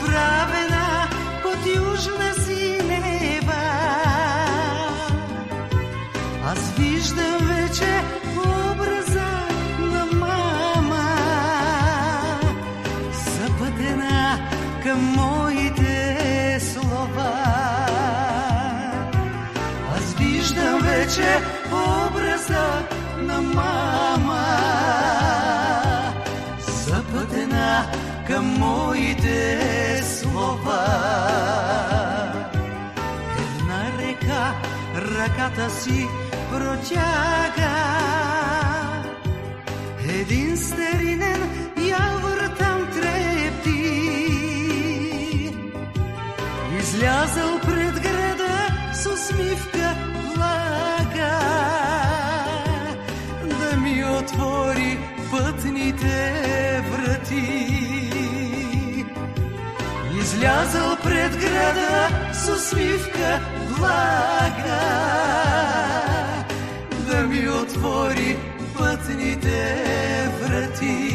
изправена от южна си неба. Аз виждам вече образа на мама, съпътена към моите слова. Аз виждам вече образа на мама, съпътена към моите слова. Една река ръката си протяга. Един старинен явор там трепти. Излязъл пред града с усмивка влага. Да ми отвори пътните врати. Излязъл пред града с усмивка влага. Да ми отвори пътните врати.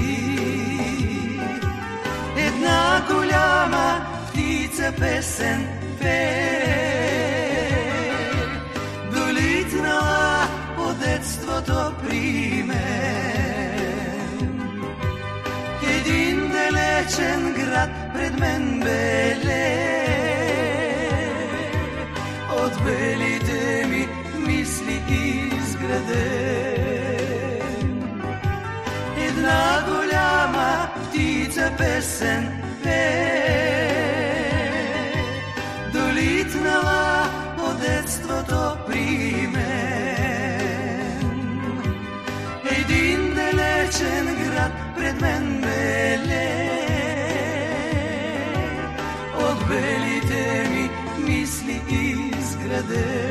Една голяма птица песен пее, белите ми мисли изграден. Една голяма птица песен пее, долитнала от детството при изграден.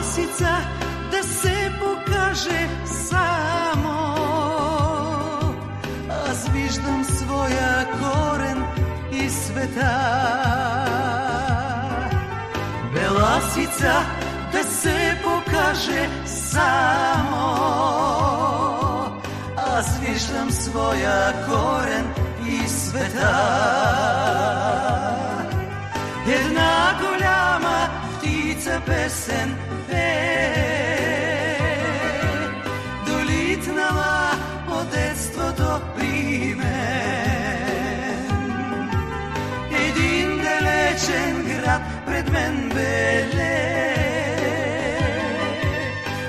klasica da se pokaže samo. A zviždam svoja koren i sveta. Belasica da se pokaže samo. A zviždam svoja koren i sveta. Jedna goljama ptica pesen град пред мен беле,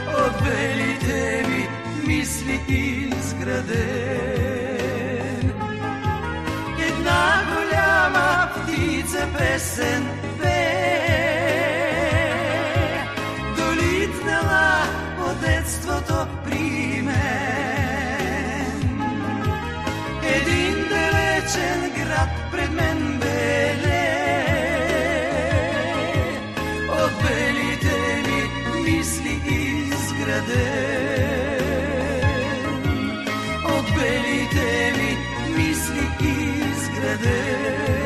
от белите ми мисли изграден. Една голяма птица песен пее, долитнала от детството при мен. Един далечен град пред мен беле, мисли изграден. От белите ми мисли изграден.